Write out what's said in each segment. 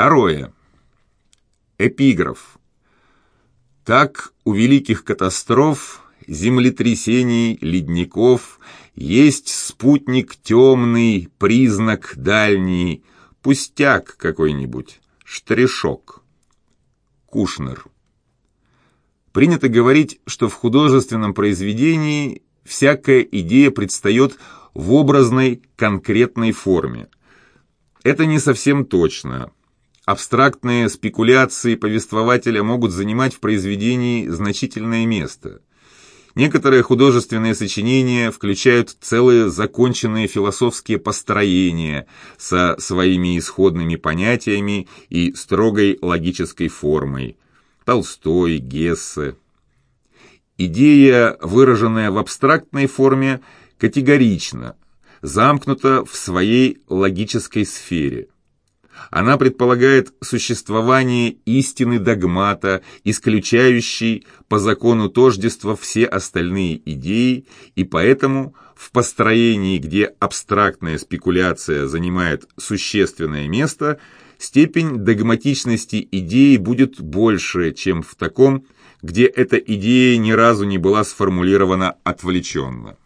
Второе. Эпиграф. Так у великих катастроф, землетрясений, ледников есть спутник темный, признак дальний, пустяк какой-нибудь, штришок. Кушнер. Принято говорить, что в художественном произведении всякая идея предстает в образной, конкретной форме. Это не совсем точно. Абстрактные спекуляции повествователя могут занимать в произведении значительное место. Некоторые художественные сочинения включают целые законченные философские построения со своими исходными понятиями и строгой логической формой. Толстой, Гессе. Идея, выраженная в абстрактной форме, категорична, замкнута в своей логической сфере. Она предполагает существование истины догмата, исключающей по закону тождества все остальные идеи, и поэтому в построении, где абстрактная спекуляция занимает существенное место, степень догматичности идеи будет больше, чем в таком, где эта идея ни разу не была сформулирована отвлеченно.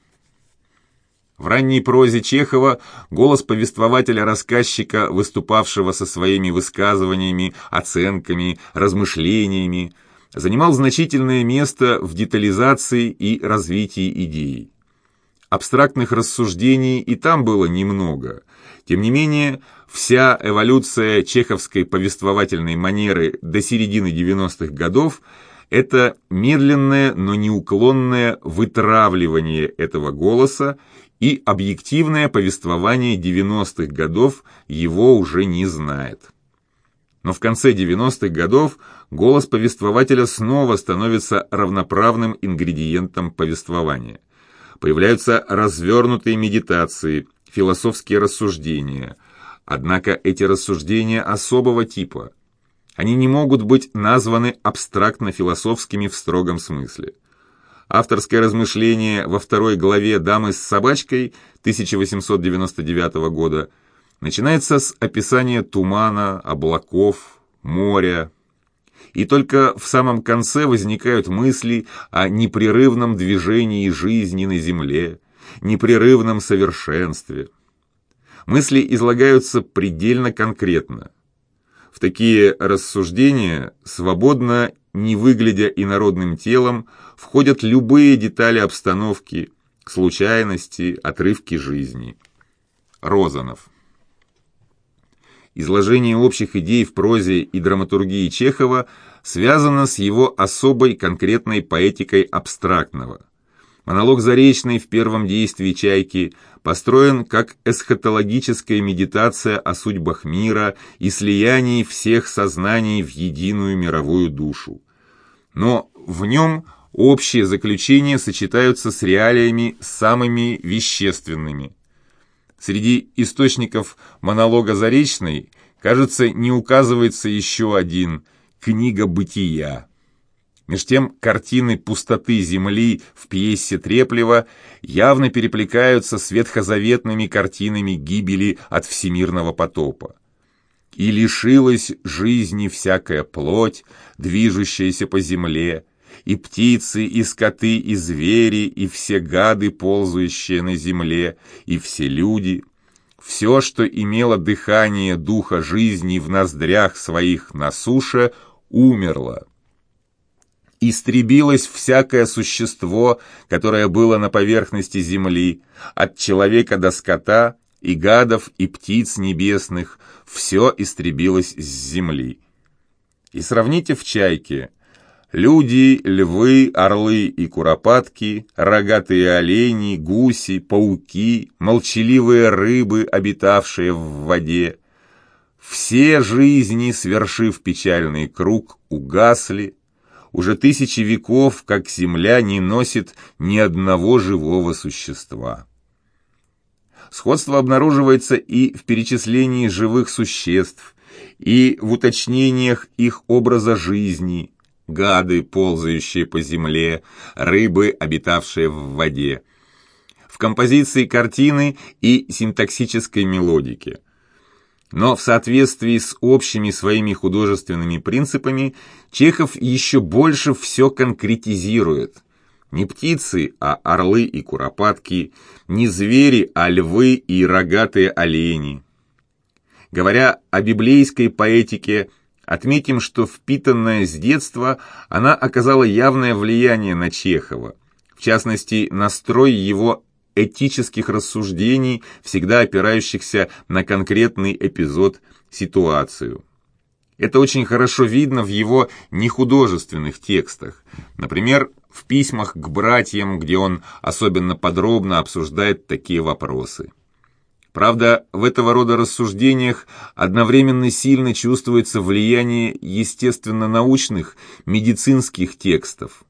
В ранней прозе Чехова голос повествователя-рассказчика, выступавшего со своими высказываниями, оценками, размышлениями, занимал значительное место в детализации и развитии идеи. Абстрактных рассуждений и там было немного. Тем не менее, вся эволюция чеховской повествовательной манеры до середины 90-х годов – это медленное, но неуклонное вытравливание этого голоса и объективное повествование 90-х годов его уже не знает. Но в конце 90-х годов голос повествователя снова становится равноправным ингредиентом повествования. Появляются развернутые медитации, философские рассуждения. Однако эти рассуждения особого типа. Они не могут быть названы абстрактно-философскими в строгом смысле. Авторское размышление во второй главе «Дамы с собачкой» 1899 года начинается с описания тумана, облаков, моря. И только в самом конце возникают мысли о непрерывном движении жизни на Земле, непрерывном совершенстве. Мысли излагаются предельно конкретно. В такие рассуждения свободно не выглядя инородным телом, входят любые детали обстановки, случайности, отрывки жизни. Розанов. Изложение общих идей в прозе и драматургии Чехова связано с его особой конкретной поэтикой абстрактного. Монолог Заречный в первом действии «Чайки» построен как эсхатологическая медитация о судьбах мира и слиянии всех сознаний в единую мировую душу но в нем общие заключения сочетаются с реалиями самыми вещественными. Среди источников монолога Заречной, кажется, не указывается еще один – «Книга бытия». Меж тем картины пустоты земли в пьесе Треплева явно переплетаются с ветхозаветными картинами гибели от всемирного потопа и лишилась жизни всякая плоть, движущаяся по земле, и птицы, и скоты, и звери, и все гады, ползающие на земле, и все люди, все, что имело дыхание духа жизни в ноздрях своих на суше, умерло. Истребилось всякое существо, которое было на поверхности земли, от человека до скота, и гадов, и птиц небесных, все истребилось с земли. И сравните в чайке. Люди, львы, орлы и куропатки, рогатые олени, гуси, пауки, молчаливые рыбы, обитавшие в воде. Все жизни, свершив печальный круг, угасли. Уже тысячи веков, как земля не носит ни одного живого существа. Сходство обнаруживается и в перечислении живых существ, и в уточнениях их образа жизни, гады, ползающие по земле, рыбы, обитавшие в воде, в композиции картины и синтаксической мелодике. Но в соответствии с общими своими художественными принципами Чехов еще больше все конкретизирует. Не птицы, а орлы и куропатки, не звери, а львы и рогатые олени. Говоря о библейской поэтике, отметим, что впитанная с детства, она оказала явное влияние на Чехова, в частности, настрой его этических рассуждений, всегда опирающихся на конкретный эпизод, ситуацию. Это очень хорошо видно в его нехудожественных текстах. Например, в письмах к братьям, где он особенно подробно обсуждает такие вопросы. Правда, в этого рода рассуждениях одновременно сильно чувствуется влияние естественно-научных, медицинских текстов.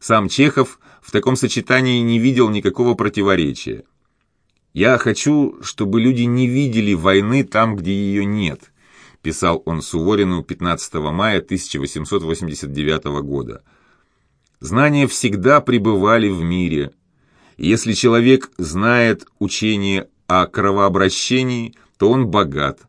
Сам Чехов в таком сочетании не видел никакого противоречия. «Я хочу, чтобы люди не видели войны там, где ее нет», писал он Суворину 15 мая 1889 года. «Знания всегда пребывали в мире. Если человек знает учение о кровообращении, то он богат.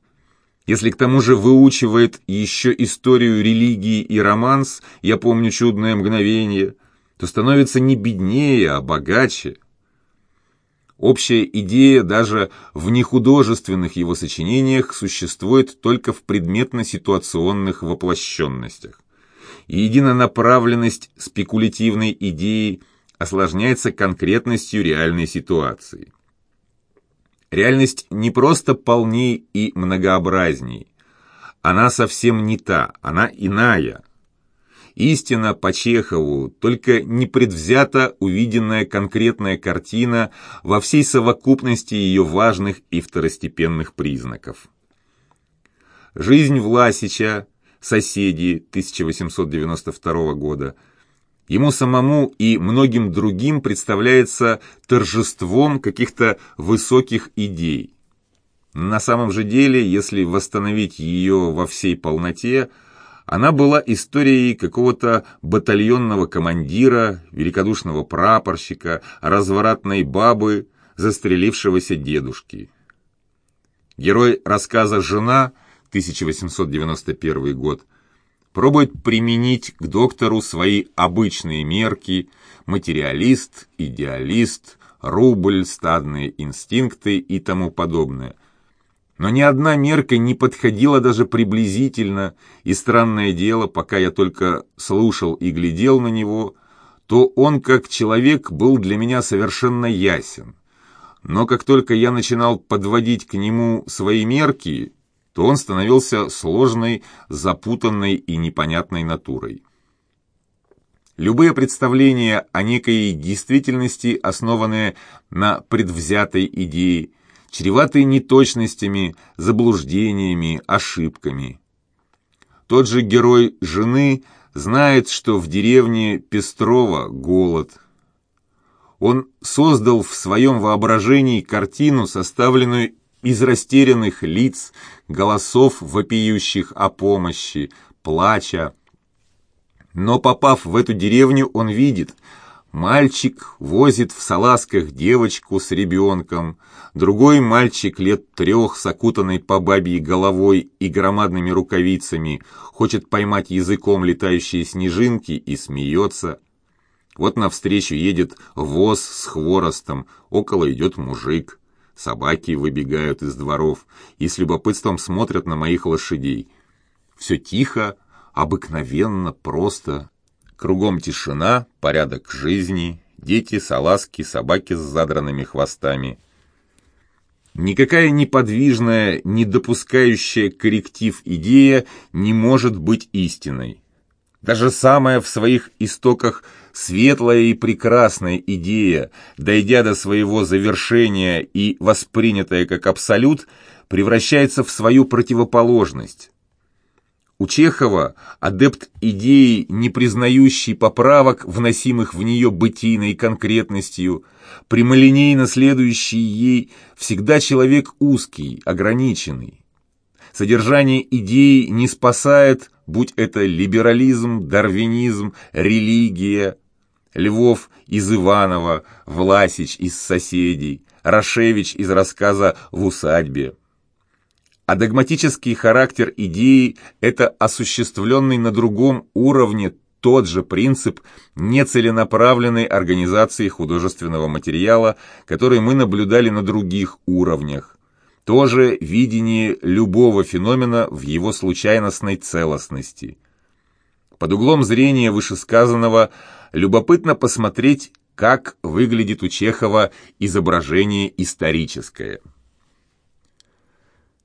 Если к тому же выучивает еще историю религии и романс «Я помню чудное мгновение», то становится не беднее, а богаче. Общая идея даже в нехудожественных его сочинениях существует только в предметно-ситуационных воплощенностях. И единонаправленность спекулятивной идеи осложняется конкретностью реальной ситуации. Реальность не просто полней и многообразней. Она совсем не та, она иная – Истина по Чехову, только непредвзято увиденная конкретная картина во всей совокупности ее важных и второстепенных признаков. Жизнь Власича, соседи 1892 года, ему самому и многим другим представляется торжеством каких-то высоких идей. На самом же деле, если восстановить ее во всей полноте – она была историей какого-то батальонного командира, великодушного прапорщика, развратной бабы, застрелившегося дедушки. Герой рассказа «Жена» 1891 год пробует применить к доктору свои обычные мерки материалист, идеалист, рубль, стадные инстинкты и тому подобное – но ни одна мерка не подходила даже приблизительно, и странное дело, пока я только слушал и глядел на него, то он как человек был для меня совершенно ясен. Но как только я начинал подводить к нему свои мерки, то он становился сложной, запутанной и непонятной натурой. Любые представления о некой действительности, основанные на предвзятой идее, чреватые неточностями, заблуждениями, ошибками. Тот же герой жены знает, что в деревне Пестрова голод. Он создал в своем воображении картину, составленную из растерянных лиц, голосов, вопиющих о помощи, плача. Но попав в эту деревню, он видит – Мальчик возит в салазках девочку с ребенком, другой мальчик лет трех с окутанной по бабьей головой и громадными рукавицами хочет поймать языком летающие снежинки и смеется. Вот навстречу едет воз с хворостом, около идет мужик. Собаки выбегают из дворов и с любопытством смотрят на моих лошадей. Все тихо, обыкновенно, просто, Кругом тишина, порядок жизни, дети, салазки, собаки с задранными хвостами. Никакая неподвижная, не допускающая корректив идея не может быть истиной. Даже самая в своих истоках светлая и прекрасная идея, дойдя до своего завершения и воспринятая как абсолют, превращается в свою противоположность. У Чехова адепт идеи, не признающий поправок, вносимых в нее бытийной конкретностью, прямолинейно следующий ей, всегда человек узкий, ограниченный. Содержание идеи не спасает, будь это либерализм, дарвинизм, религия, Львов из Иванова, Власич из соседей, Рашевич из рассказа «В усадьбе». А догматический характер идеи – это осуществленный на другом уровне тот же принцип нецеленаправленной организации художественного материала, который мы наблюдали на других уровнях. Тоже видение любого феномена в его случайностной целостности. Под углом зрения вышесказанного любопытно посмотреть, как выглядит у Чехова изображение историческое –